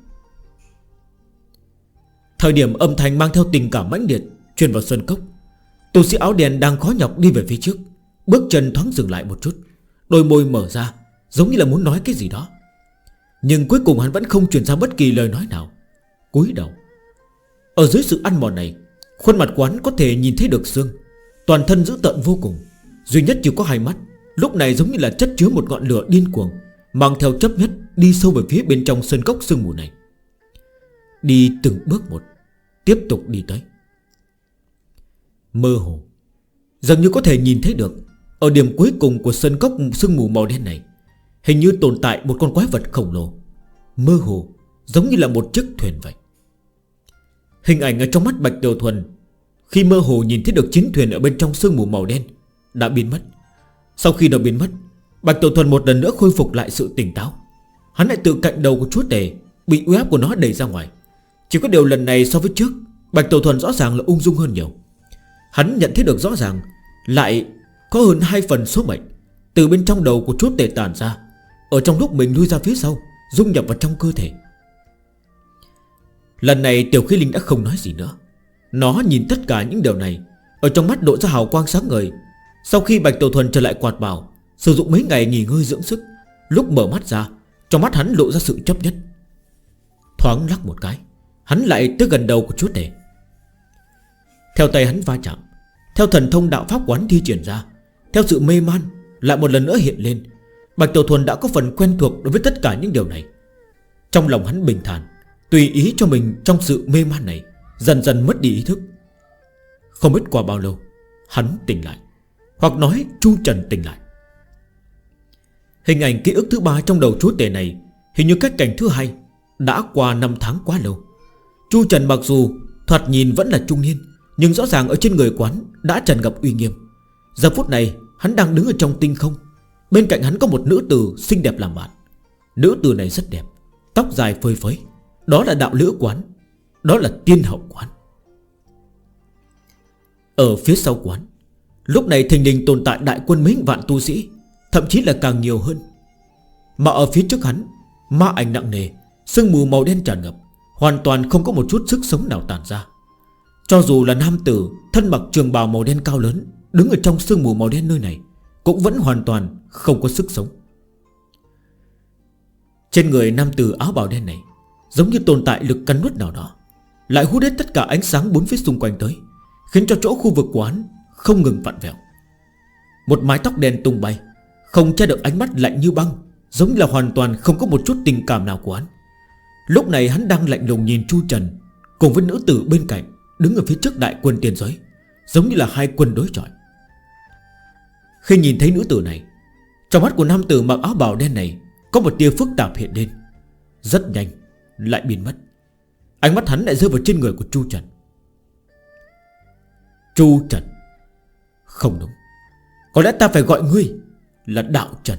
Thời điểm âm thanh mang theo tình cảm mãnh liệt Truyền vào sân cốc tù sĩ áo đèn đang khó nhọc đi về phía trước, Bước chân thoáng dừng lại một chút, Đôi môi mở ra, Giống như là muốn nói cái gì đó. Nhưng cuối cùng hắn vẫn không truyền ra bất kỳ lời nói nào. Cúi đầu. Ở dưới sự ăn mòn này, Khuôn mặt quán có thể nhìn thấy được xương. Toàn thân dữ tận vô cùng, Duy nhất chỉ có hai mắt, Lúc này giống như là chất chứa một ngọn lửa điên cuồng. Mang theo chấp nhất đi sâu về phía bên trong sân cốc sương mù này. Đi từng bước một, Tiếp tục đi tới. Mơ hồ Dần như có thể nhìn thấy được, Ở điểm cuối cùng của sân cốc sương mù màu đen này, Hình như tồn tại một con quái vật khổng lồ. Mơ hồ, Giống như là một chiếc thuyền vậy. Hình ảnh ở trong mắt Bạch Tiểu Thuần, Khi mơ hồ nhìn thấy được chiến thuyền Ở bên trong sương mù màu đen, Đã biến mất. Sau khi nó biến mất Bạch Tiểu Thuần một lần nữa khôi phục lại sự tỉnh táo. Hắn lại tự cạnh đầu của chúa tể, Bị uy áp của nó đẩy ra ngoài. Chỉ có điều lần này so với trước, Bạch Tiểu Thuần rõ ràng là ung dung hơn nhiều. Hắn nhận thấy được rõ ràng, Lại có hơn hai phần số mệnh Từ bên trong đầu của chúa tể tàn ra, Ở trong lúc mình lui ra phía sau, Dung nhập vào trong cơ thể. Lần này Tiểu Khí Linh đã không nói gì nữa. Nó nhìn tất cả những điều này, Ở trong mắt độ ra hào quang sáng ngời. Sau khi Bạch Tiểu Thuần trở lại quạt bào. Sử dụng mấy ngày nghỉ ngơi dưỡng sức, Lúc mở mắt ra, Trong mắt hắn lộ ra sự chấp nhất. Thoáng lắc một cái, Hắn lại tới gần đầu của chúa tể. Theo tay hắn va chạm, Theo thần thông đạo pháp quán thi triển ra, Theo sự mê man Lại một lần nữa hiện lên. Bạch Tiểu Thuần đã có phần quen thuộc đối với tất cả những điều này. Trong lòng hắn bình thản, Tùy ý cho mình trong sự mê man này, Dần dần mất đi ý thức. Không biết qua bao lâu, Hắn tỉnh lại, Hoặc nói Chu Trần tỉnh lại. Hình ảnh ký ức thứ ba trong đầu chúa tể này Hình như cách cảnh thứ hai Đã qua năm tháng quá lâu. Chu Trần mặc dù thoạt nhìn vẫn là trung niên, Nhưng rõ ràng ở trên người quán Đã trần gặp uy nghiêm. Giờ phút này, hắn đang đứng ở trong tinh không. Bên cạnh hắn có một nữ tử xinh đẹp làm bạn. Nữ tử này rất đẹp, Tóc dài phơi phới. Đó là đạo lữ quán, Đó là tiên hậu quán. Ở phía sau quán, Lúc này thình đình tồn tại đại quân mấy vạn tu sĩ. Thậm chí là càng nhiều hơn. Mà ở phía trước hắn, Ma ảnh nặng nề, Sương mù màu đen tràn ngập, Hoàn toàn không có một chút sức sống nào tàn ra. Cho dù là nam tử, Thân mặc trường bào màu đen cao lớn, Đứng ở trong sương mù màu đen nơi này, Cũng vẫn hoàn toàn không có sức sống. Trên người nam tử áo bào đen này, Giống như tồn tại lực cắn nuốt nào đó, Lại hút hết tất cả ánh sáng bốn phía xung quanh tới, Khiến cho chỗ khu vực quán Không ngừng vặn vẹo. Một mái tóc đen tung bay không che được ánh mắt lạnh như băng, Giống như là hoàn toàn không có một chút tình cảm nào của hắn. Lúc này hắn đang lạnh lùng nhìn Chu Trần, Cùng với nữ tử bên cạnh, Đứng ở phía trước đại quân tiền giới, Giống như là hai quân đối chọi. Khi nhìn thấy nữ tử này, Trong mắt của nam tử mặc áo bào đen này Có một tia phức tạp hiện lên. Rất nhanh, Lại biến mất. Ánh mắt hắn lại rơi vào trên người của Chu Trần. Chu Trần, Không đúng. Có lẽ ta phải gọi ngươi là đạo trần.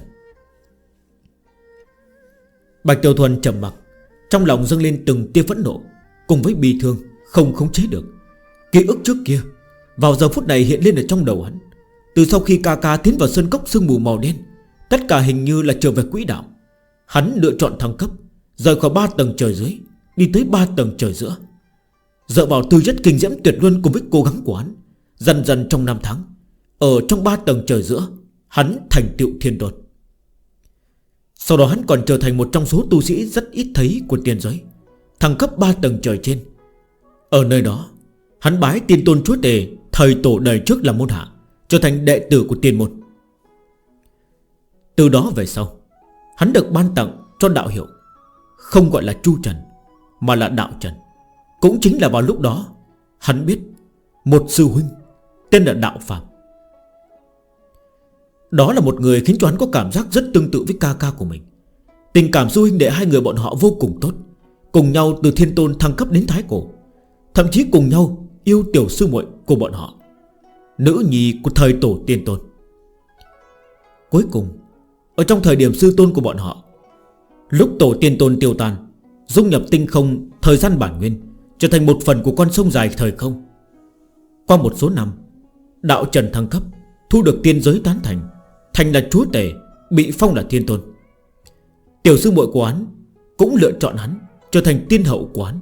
Bạch Tiểu Thuần trầm mặc, Trong lòng dâng lên từng tia phẫn nộ, Cùng với bi thương không khống chế được. Ký ức trước kia, Vào giờ phút này hiện lên ở trong đầu hắn. Từ sau khi ca ca tiến vào sân cốc sương mù màu đen, Tất cả hình như là trở về quỹ đạo. Hắn lựa chọn thăng cấp, Rời khỏi 3 tầng trời dưới, Đi tới 3 tầng trời giữa. Dựa vào tư chất kinh diễm tuyệt luân cùng với cố gắng của hắn, Dần dần trong năm tháng, Ở trong 3 tầng trời giữa Hắn thành tựu thiên đột Sau đó hắn còn trở thành một trong số tu sĩ rất ít thấy của tiền giới, Thăng cấp 3 tầng trời trên. Ở nơi đó, Hắn bái tiên tôn chúa tề Thời tổ đời trước là môn hạ, Trở thành đệ tử của tiền môn. Từ đó về sau, Hắn được ban tặng cho đạo hiệu, Không gọi là Chu Trần, Mà là Đạo Trần. Cũng chính là vào lúc đó, Hắn biết Một sư huynh Tên là Đạo Phạm. Đó là một người khiến cho hắn có cảm giác rất tương tự với ca ca của mình. Tình cảm du huynh đệ hai người bọn họ vô cùng tốt, Cùng nhau từ thiên tôn thăng cấp đến thái cổ, Thậm chí cùng nhau yêu tiểu sư muội của bọn họ, Nữ nhi của thời tổ tiên tôn. Cuối cùng, Ở trong thời điểm sư tôn của bọn họ, Lúc tổ tiên tôn tiêu tan, Dung nhập tinh không thời gian bản nguyên, Trở thành một phần của con sông dài thời không. Qua một số năm, Đạo Trần thăng cấp, Thu được tiên giới tán thành Thành là chúa tể, Bị phong là thiên tôn. Tiểu sư muội quán Cũng lựa chọn hắn Trở thành tiên hậu quán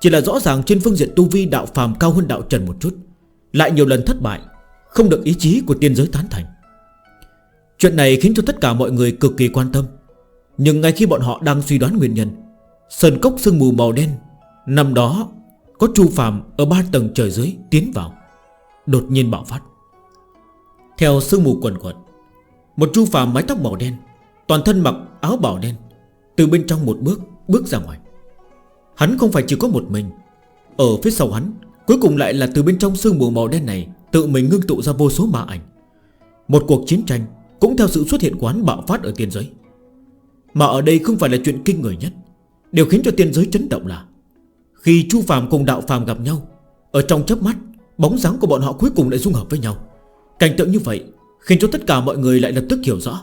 Chỉ là rõ ràng trên phương diện tu vi đạo phàm cao hơn đạo trần một chút, Lại nhiều lần thất bại, Không được ý chí của tiên giới tán thành. Chuyện này khiến cho tất cả mọi người cực kỳ quan tâm. Nhưng ngay khi bọn họ đang suy đoán nguyên nhân, Sơn cốc sương mù màu đen, Năm đó Có chu phàm ở ba tầng trời dưới tiến vào, Đột nhiên bạo phát. Theo sương mù quần quần một chu phàm mái tóc màu đen, Toàn thân mặc áo bảo đen, Từ bên trong một bước bước ra ngoài. Hắn không phải chỉ có một mình. Ở phía sau hắn, Cuối cùng lại là từ bên trong sương mù màu đen này Tự mình ngưng tụ ra vô số ma ảnh. Một cuộc chiến tranh Cũng theo sự xuất hiện của hắn bạo phát ở tiên giới. Mà ở đây không phải là chuyện kinh người nhất. Điều khiến cho tiên giới chấn động là, Khi Chu Phàm cùng Đạo Phàm gặp nhau, Ở trong chớp mắt, Bóng dáng của bọn họ cuối cùng lại dung hợp với nhau. Cảnh tượng như vậy Khiến cho tất cả mọi người lại lập tức hiểu rõ.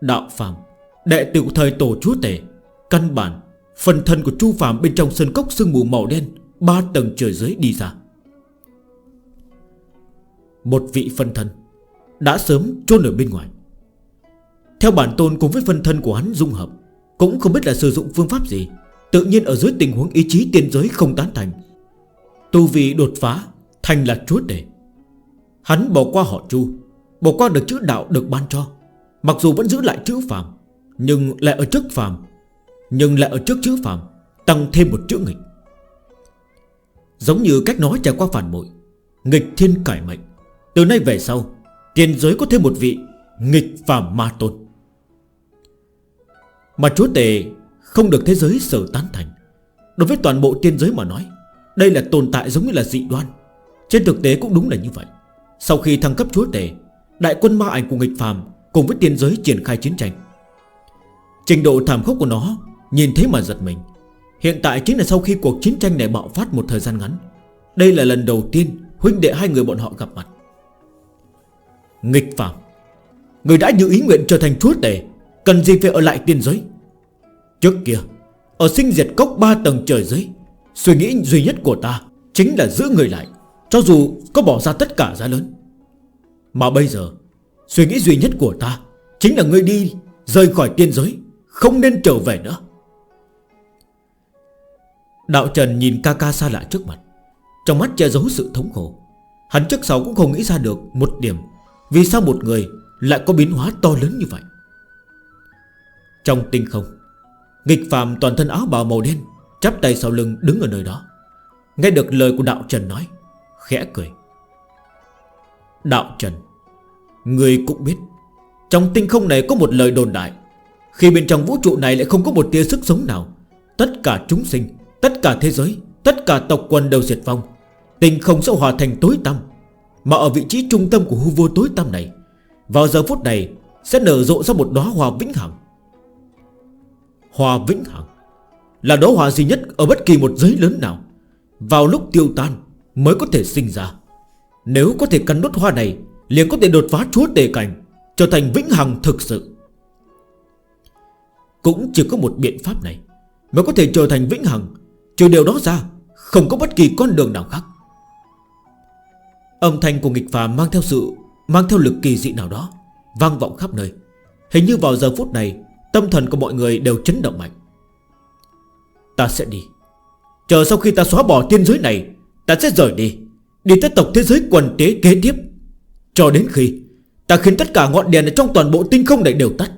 Đạo phàm Đệ tử thời tổ chúa tể, Căn bản Phần thân của Chu phàm bên trong sơn cốc sương mù màu đen, Ba tầng trời dưới đi ra. Một vị phân thân Đã sớm trôn ở bên ngoài. Theo bản tôn cùng với phân thân của hắn dung hợp, Cũng không biết là sử dụng phương pháp gì, Tự nhiên ở dưới tình huống ý chí tiên giới không tán thành. Tu vị đột phá, Thành là chúa tể. Hắn bỏ qua họ chu Bỏ qua được chữ đạo được ban cho. Mặc dù vẫn giữ lại chữ phàm, Nhưng lại ở trước phàm, Nhưng lại ở trước chữ phàm, Tăng thêm một chữ nghịch. Giống như cách nói trải qua phản bội, Nghịch thiên cải mệnh. Từ nay về sau, tiên giới có thêm một vị Nghịch phàm ma tôn. Mà chúa tề không được thế giới sở tán thành. Đối với toàn bộ tiên giới mà nói, Đây là tồn tại giống như là dị đoan. Trên thực tế cũng đúng là như vậy. Sau khi thăng cấp chúa tể Đại quân ma ảnh của nghịch phàm Cùng với tiên giới triển khai chiến tranh. Trình độ thảm khốc của nó Nhìn thấy mà giật mình. Hiện tại chính là sau khi cuộc chiến tranh này bạo phát một thời gian ngắn, Đây là lần đầu tiên Huynh đệ hai người bọn họ gặp mặt. Nghịch phạm Người đã như ý nguyện trở thành chúa tể, Cần gì phải ở lại tiên giới? Trước kia, Ở sinh diệt cốc 3 tầng trời giới Suy nghĩ duy nhất của ta Chính là giữ người lại, Cho dù có bỏ ra tất cả giá lớn. Mà bây giờ, Suy nghĩ duy nhất của ta Chính là ngươi đi, rời khỏi tiên giới, Không nên trở về nữa. Đạo Trần nhìn ca ca xa lạ trước mặt, Trong mắt che giấu sự thống khổ. Hắn trước sau cũng không nghĩ ra được một điểm Vì sao một người lại có biến hóa to lớn như vậy. Trong tinh không, Nghịch phàm toàn thân áo bào màu đen Chắp tay sau lưng đứng ở nơi đó. Nghe được lời của Đạo Trần nói, Khẽ cười. Đạo Trần Người cũng biết, Trong tinh không này có một lời đồn đại. Khi bên trong vũ trụ này lại không có một tia sức sống nào, Tất cả chúng sinh, Tất cả thế giới, Tất cả tộc quần đều diệt vong. Tinh không sẽ hòa thành tối tăm. Mà ở vị trí trung tâm của hư vô tối tăm này, Vào giờ phút này Sẽ nở rộ ra một đóa hòa vĩnh hằng. Hòa vĩnh hằng Là đóa hòa duy nhất ở bất kỳ một giới lớn nào, Vào lúc tiêu tan Mới có thể sinh ra. Nếu có thể cắn đốt hoa này liền có thể đột phá chúa tề cảnh, Trở thành vĩnh hằng thực sự. Cũng chỉ có một biện pháp này Mới có thể trở thành vĩnh hằng. Trừ điều đó ra, Không có bất kỳ con đường nào khác. Âm thanh của nghịch phàm mang theo sự, Mang theo lực kỳ dị nào đó, Vang vọng khắp nơi. Hình như vào giờ phút này, Tâm thần của mọi người đều chấn động mạnh. Ta sẽ đi. Chờ sau khi ta xóa bỏ thiên giới này, Ta sẽ rời đi. Đi tới tộc thế giới quần tế kế tiếp. Cho đến khi Ta khiến tất cả ngọn đèn ở trong toàn bộ tinh không này đều tắt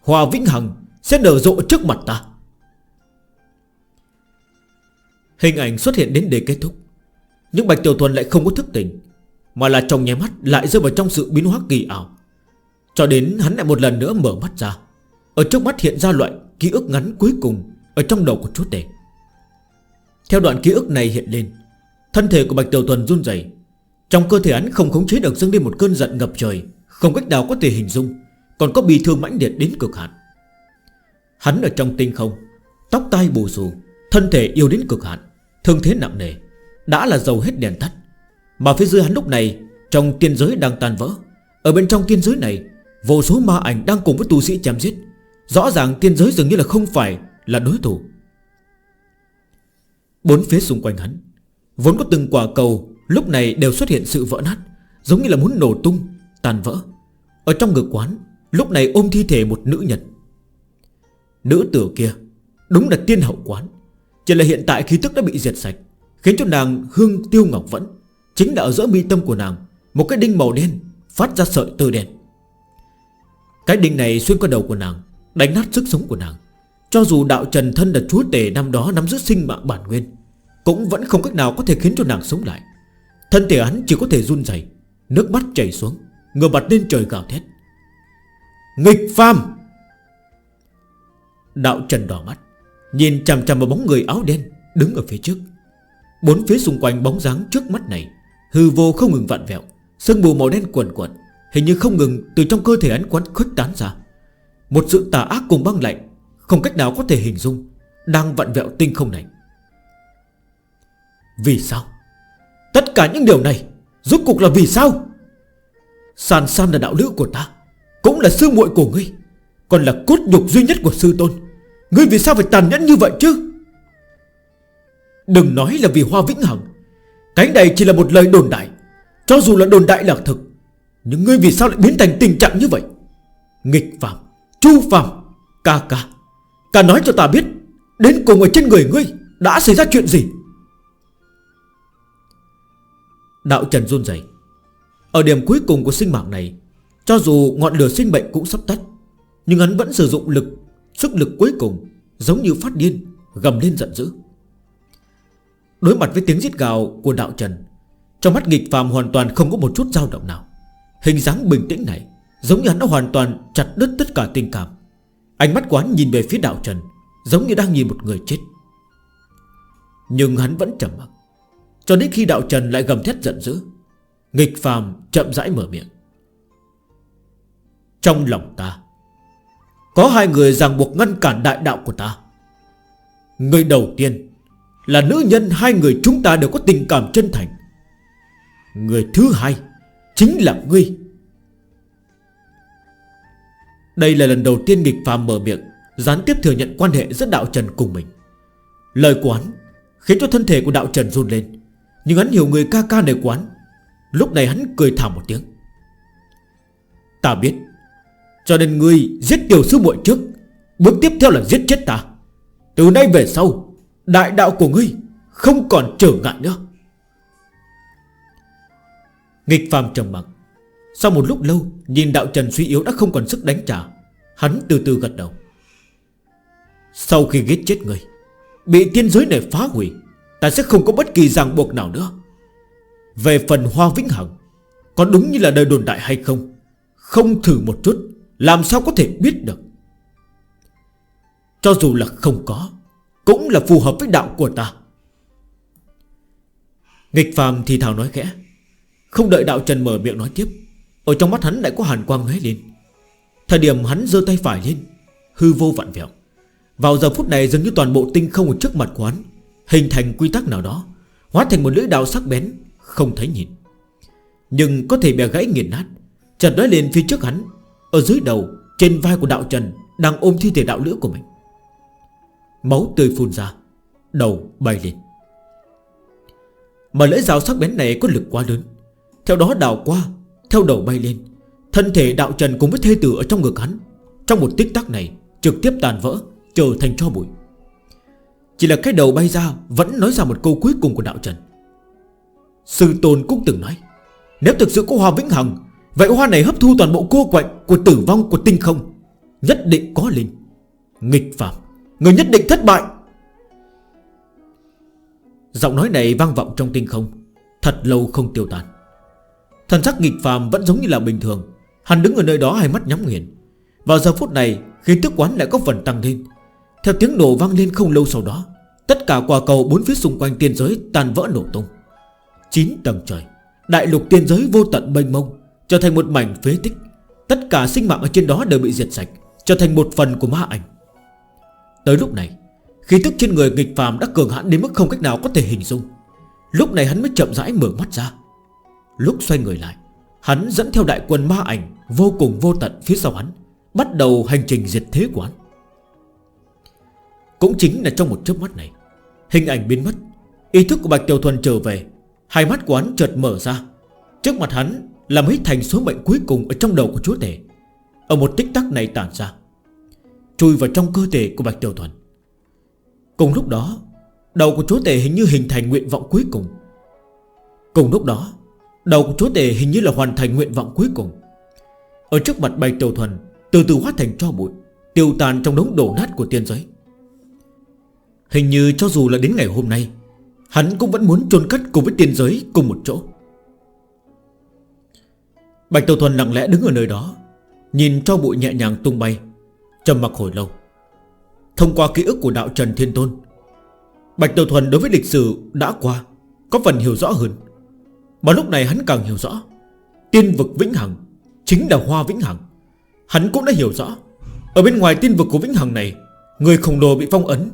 Hòa vĩnh hằng Sẽ nở rộ trước mặt ta. Hình ảnh xuất hiện đến để kết thúc. Nhưng Bạch Tiểu Thuần lại không có thức tỉnh, Mà là trong nháy mắt lại rơi vào trong sự biến hóa kỳ ảo. Cho đến hắn lại một lần nữa mở mắt ra, Ở trước mắt hiện ra loại ký ức ngắn cuối cùng Ở trong đầu của chúa tể. Theo đoạn ký ức này hiện lên, Thân thể của Bạch Tiểu Thuần run rẩy trong cơ thể hắn không khống chế được dâng lên một cơn giận ngập trời, Không cách nào có thể hình dung, Còn có bị thương mãnh liệt đến cực hạn. Hắn ở trong tinh không, Tóc tai bù xù, Thân thể yêu đến cực hạn, Thương thế nặng nề, Đã là dầu hết đèn tắt. Mà phía dưới hắn lúc này, Trong tiên giới đang tan vỡ. Ở bên trong tiên giới này, Vô số ma ảnh đang cùng với tu sĩ chém giết. Rõ ràng tiên giới dường như là không phải là đối thủ. Bốn phía xung quanh hắn, Vốn có từng quả cầu Lúc này đều xuất hiện sự vỡ nát Giống như là muốn nổ tung, tàn vỡ. Ở trong ngực quán Lúc này ôm thi thể một nữ nhật Nữ tử kia Đúng là tiên hậu quán Chỉ là hiện tại khí tức đã bị diệt sạch Khiến cho nàng hương tiêu ngọc vẫn Chính là ở giữa mi tâm của nàng Một cái đinh màu đen phát ra sợi tơ đen. Cái đinh này xuyên qua đầu của nàng Đánh nát sức sống của nàng. Cho dù đạo trần thân là chúa tể năm đó Nắm giữ sinh mạng bản nguyên Cũng vẫn không cách nào có thể khiến cho nàng sống lại. Thân thể hắn chỉ có thể run dày Nước mắt chảy xuống Ngờ bật lên trời gào thét. Nghịch pham Đạo trần đỏ mắt, Nhìn chằm chằm vào bóng người áo đen Đứng ở phía trước. Bốn phía xung quanh bóng dáng trước mắt này Hư vô không ngừng vặn vẹo, Sương mù màu đen quẩn quẩn Hình như không ngừng từ trong cơ thể hắn quán khuếch tán ra. Một sự tà ác cùng băng lạnh Không cách nào có thể hình dung, Đang vặn vẹo tinh không này. Vì sao? Tất cả những điều này Rốt cuộc là vì sao? San San là đạo nữ của ta, Cũng là sư muội của ngươi, Còn là cốt nhục duy nhất của sư tôn. Ngươi vì sao phải tàn nhẫn như vậy chứ? Đừng nói là vì hoa vĩnh hằng. Cái này chỉ là một lời đồn đại. Cho dù là đồn đại là thực, Nhưng ngươi vì sao lại biến thành tình trạng như vậy? Nghịch phạm Chu phạm Ca ca. Ca nói cho ta biết, Đến cùng ở trên người ngươi Đã xảy ra chuyện gì? Đạo trần run rẩy. Ở điểm cuối cùng của sinh mạng này, Cho dù ngọn lửa sinh mệnh cũng sắp tắt, Nhưng hắn vẫn sử dụng lực, Sức lực cuối cùng, Giống như phát điên, Gầm lên giận dữ. Đối mặt với tiếng giết gào của đạo trần, Trong mắt nghịch phàm hoàn toàn không có một chút dao động nào. Hình dáng bình tĩnh này Giống như hắn đã hoàn toàn chặt đứt tất cả tình cảm. Ánh mắt quán nhìn về phía đạo trần Giống như đang nhìn một người chết. Nhưng hắn vẫn trầm mặc. Cho đến khi đạo trần lại gầm thét giận dữ, Nghịch phàm chậm rãi mở miệng. Trong lòng ta, Có hai người ràng buộc ngăn cản đại đạo của ta. Người đầu tiên Là nữ nhân hai người chúng ta đều có tình cảm chân thành. Người thứ hai Chính là ngươi. Đây là lần đầu tiên nghịch phàm mở miệng, Gián tiếp thừa nhận quan hệ giữa đạo trần cùng mình. Lời quán Khiến cho thân thể của đạo trần run lên. Nhưng hắn hiểu người ca ca này quán. Lúc này hắn cười thảm một tiếng. Ta biết Cho nên ngươi giết tiểu sư muội trước Bước tiếp theo là giết chết ta. Từ nay về sau Đại đạo của ngươi không còn trở ngại nữa. Nghịch phàm trầm mặc. Sau một lúc lâu Nhìn đạo trần suy yếu đã không còn sức đánh trả Hắn từ từ gật đầu. Sau khi giết chết ngươi, Bị tiên giới này phá hủy Ta sẽ không có bất kỳ ràng buộc nào nữa. Về phần hoa vĩnh hằng, Có đúng như là đời đồn đại hay không? Không thử một chút, Làm sao có thể biết được? Cho dù là không có, Cũng là phù hợp với đạo của ta. Nghịch phàm thì thảo nói khẽ. Không đợi đạo trần mở miệng nói tiếp, Ở trong mắt hắn lại có hàn quang lóe lên. Thời điểm hắn giơ tay phải lên, Hư vô vạn vẹo. Vào giờ phút này, dường như toàn bộ tinh không ở trước mặt của hắn Hình thành quy tắc nào đó, Hóa thành một lưỡi đào sắc bén, Không thấy nhìn Nhưng có thể bè gãy nghiền nát Trần nói lên phía trước hắn, Ở dưới đầu, trên vai của đạo Trần Đang ôm thi thể đạo lưỡi của mình. Máu tươi phun ra, Đầu bay lên. Mà lưỡi rào sắc bén này có lực quá lớn, Theo đó đào qua, Theo đầu bay lên, Thân thể đạo Trần cùng với thê tử ở trong ngực hắn, Trong một tích tắc này Trực tiếp tàn vỡ, Trở thành cho bụi. Chỉ là cái đầu bay ra, Vẫn nói ra một câu cuối cùng của đạo trần. Sư tôn cũng từng nói, Nếu thực sự có hoa vĩnh hằng, Vậy hoa này hấp thu toàn bộ cô quạnh Của tử vong của tinh không, Nhất định có linh, Nghịch phạm Người nhất định thất bại. Giọng nói này vang vọng trong tinh không, Thật lâu không tiêu tan. Thần sắc nghịch phàm vẫn giống như là bình thường, Hắn đứng ở nơi đó hai mắt nhắm nghiền. Vào giờ phút này Khi tức quán lại có phần tăng thêm theo tiếng nổ vang lên không lâu sau đó, Tất cả quả cầu bốn phía xung quanh tiên giới tan vỡ nổ tung. 9 tầng trời, Đại lục tiên giới vô tận mênh mông, Trở thành một mảnh phế tích. Tất cả sinh mạng ở trên đó đều bị diệt sạch, Trở thành một phần của ma ảnh. Tới lúc này, Khí tức trên người nghịch phàm đã cường hãn đến mức không cách nào có thể hình dung. Lúc này hắn mới chậm rãi mở mắt ra. Lúc xoay người lại, Hắn dẫn theo đại quân ma ảnh Vô cùng vô tận phía sau hắn, Bắt đầu hành trình diệt thế của hắn. Cũng chính là trong một chớp mắt này, Hình ảnh biến mất, Ý thức của Bạch Tiểu Thuần trở về, Hai mắt của hắn chợt mở ra. Trước mặt hắn là mấy thành số mệnh cuối cùng Ở trong đầu của chúa tể. Ở một tích tắc này tản ra, Chui vào trong cơ thể của Bạch Tiểu Thuần. Cùng lúc đó, Đầu của chúa tể hình như hình thành nguyện vọng cuối cùng. Cùng lúc đó, Đầu của chúa tể hình như là hoàn thành nguyện vọng cuối cùng. Ở trước mặt Bạch Tiểu Thuần, Từ từ hóa thành cho bụi, Tiêu tàn trong đống đổ nát của tiên giới. Hình như cho dù là đến ngày hôm nay, Hắn cũng vẫn muốn chôn cất cùng với tiên giới cùng một chỗ. Bạch Tàu Thuần lặng lẽ đứng ở nơi đó, Nhìn cho bụi nhẹ nhàng tung bay, trầm mặc hồi lâu. Thông qua ký ức của đạo Trần Thiên Tôn, Bạch Tàu Thuần đối với lịch sử đã qua, Có phần hiểu rõ hơn. Mà lúc này hắn càng hiểu rõ, Tiên vực Vĩnh Hằng Chính là Hoa Vĩnh Hằng. Hắn cũng đã hiểu rõ, Ở bên ngoài tiên vực của Vĩnh Hằng này, Người khổng lồ bị phong ấn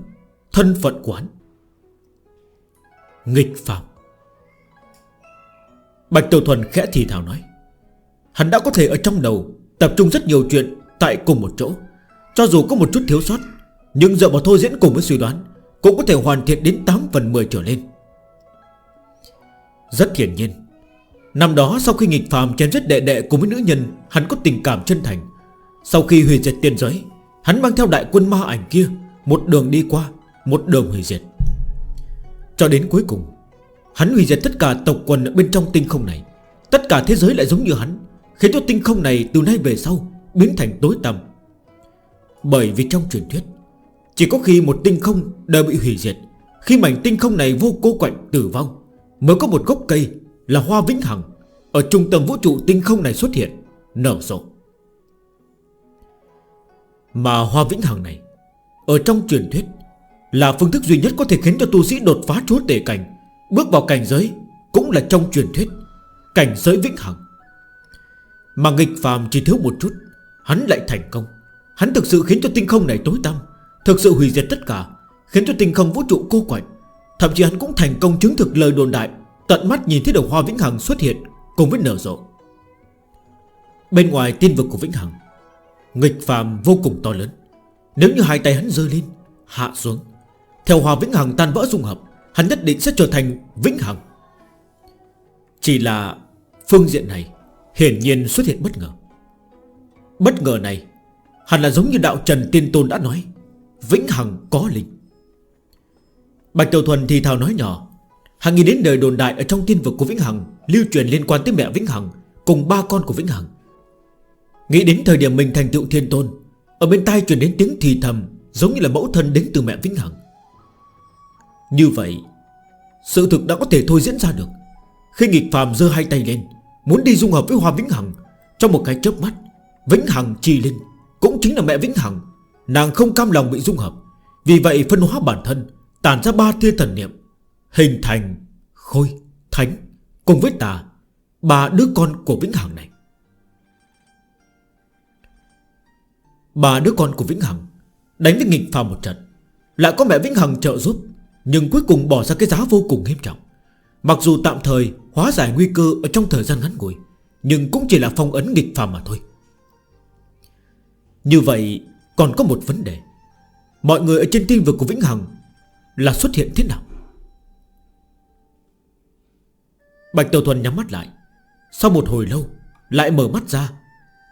Thân phận của hắn. Nghịch phạm. Bạch Tiểu Thuần khẽ thì thảo nói, Hắn đã có thể ở trong đầu Tập trung rất nhiều chuyện tại cùng một chỗ. Cho dù có một chút thiếu sót, Nhưng dựa vào thôi diễn cùng với suy đoán, Cũng có thể hoàn thiện đến 8 phần 10 trở lên. Rất hiển nhiên, Năm đó sau khi nghịch phàm chém rất đệ đệ cùng với nữ nhân, Hắn có tình cảm chân thành. Sau khi hủy diệt tiên giới, Hắn mang theo đại quân ma ảnh kia, Một đường đi qua một đường hủy diệt. Cho đến cuối cùng, Hắn hủy diệt tất cả tộc quần bên trong tinh không này. Tất cả thế giới lại giống như hắn, Khiến cho tinh không này từ nay về sau Biến thành tối tăm. Bởi vì trong truyền thuyết, Chỉ có khi một tinh không đã bị hủy diệt, Khi mảnh tinh không này vô cô quạnh tử vong, Mới có một gốc cây Là hoa vĩnh hằng Ở trung tâm vũ trụ tinh không này xuất hiện, Nở rộ. Mà hoa vĩnh hằng này, Ở trong truyền thuyết là phương thức duy nhất có thể khiến cho tu sĩ đột phá chúa tể cảnh. Bước vào cảnh giới Cũng là trong truyền thuyết, Cảnh giới vĩnh hằng. Mà nghịch phàm chỉ thiếu một chút, Hắn lại thành công. Hắn thực sự khiến cho tinh không này tối tăm, Thực sự hủy diệt tất cả, Khiến cho tinh không vũ trụ cô quạnh. Thậm chí hắn cũng thành công chứng thực lời đồn đại, Tận mắt nhìn thấy đầu hoa vĩnh hằng xuất hiện Cùng với nở rộ. Bên ngoài tiên vực của vĩnh hằng, Nghịch phàm vô cùng to lớn. Nếu như hai tay hắn rơi lên, Hạ xuống theo hòa vĩnh hằng tan vỡ dung hợp, Hắn nhất định sẽ trở thành vĩnh hằng. Chỉ là phương diện này Hiển nhiên xuất hiện bất ngờ. Bất ngờ này hắn là giống như đạo Trần Tiên Tôn đã nói, Vĩnh hằng có linh Bạch Tiểu Thuần thì thào nói nhỏ hắn nghĩ đến đời đồn đại ở trong tiên vực của Vĩnh Hằng, Lưu truyền liên quan tới mẹ Vĩnh Hằng, Cùng ba con của Vĩnh Hằng. Nghĩ đến thời điểm mình thành tựu thiên tôn, Ở bên tai truyền đến tiếng thì thầm, Giống như là mẫu thân đến từ mẹ Vĩnh Hằng. Như vậy, Sự thực đã có thể thôi diễn ra được. Khi nghịch phàm dơ hai tay lên, Muốn đi dung hợp với Hoa Vĩnh Hằng, Trong một cái chớp mắt, Vĩnh Hằng chi linh Cũng chính là mẹ Vĩnh Hằng. Nàng không cam lòng bị dung hợp. Vì vậy phân hóa bản thân, Tản ra ba tia thần niệm, Hình thành Khôi Thánh Cùng với tà, Ba đứa con của Vĩnh Hằng này. Ba đứa con của Vĩnh Hằng Đánh với nghịch phàm một trận, Lại có mẹ Vĩnh Hằng trợ giúp. Nhưng cuối cùng bỏ ra cái giá vô cùng nghiêm trọng. Mặc dù tạm thời hóa giải nguy cơ ở trong thời gian ngắn ngủi, Nhưng cũng chỉ là phong ấn nghịch phàm mà thôi. Như vậy, còn có một vấn đề. Mọi người ở trên tiên vực của Vĩnh Hằng Là xuất hiện thế nào? Bạch Tiểu Thuần nhắm mắt lại. Sau một hồi lâu, Lại mở mắt ra.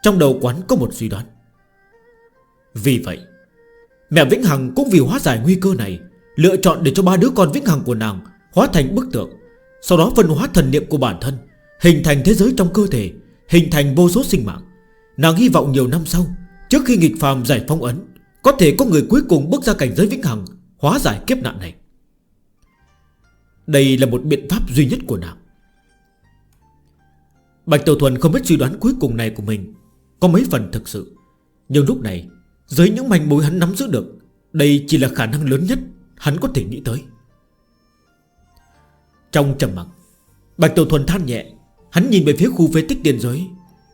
Trong đầu quán có một suy đoán. Vì vậy, Mẹ Vĩnh Hằng cũng vì hóa giải nguy cơ này Lựa chọn để cho ba đứa con vĩnh hằng của nàng Hóa thành bức tượng. Sau đó phân hóa thần niệm của bản thân, Hình thành thế giới trong cơ thể, Hình thành vô số sinh mạng. Nàng hy vọng nhiều năm sau, Trước khi nghịch phàm giải phong ấn, Có thể có người cuối cùng bước ra cảnh giới vĩnh hằng, Hóa giải kiếp nạn này. Đây là một biện pháp duy nhất của nàng. Bạch Tiểu Thuần không biết suy đoán cuối cùng này của mình, Có mấy phần thực sự. Nhưng lúc này, Dưới những manh mối hắn nắm giữ được, Đây chỉ là khả năng lớn nhất Hắn có thể nghĩ tới. Trong trầm mặc Bạch Tiểu Thuần than nhẹ. Hắn nhìn về phía khu phế tích tiền giới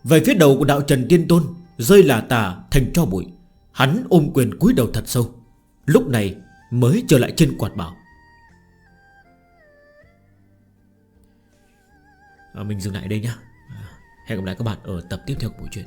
Về phía đầu của đạo Trần Tiên Tôn Rơi là tà thành cho bụi. Hắn ôm quyền cúi đầu thật sâu. Lúc này mới trở lại trên quạt bảo. À, Mình dừng lại đây nhé à, Hẹn gặp lại các bạn ở tập tiếp theo của bộ chuyện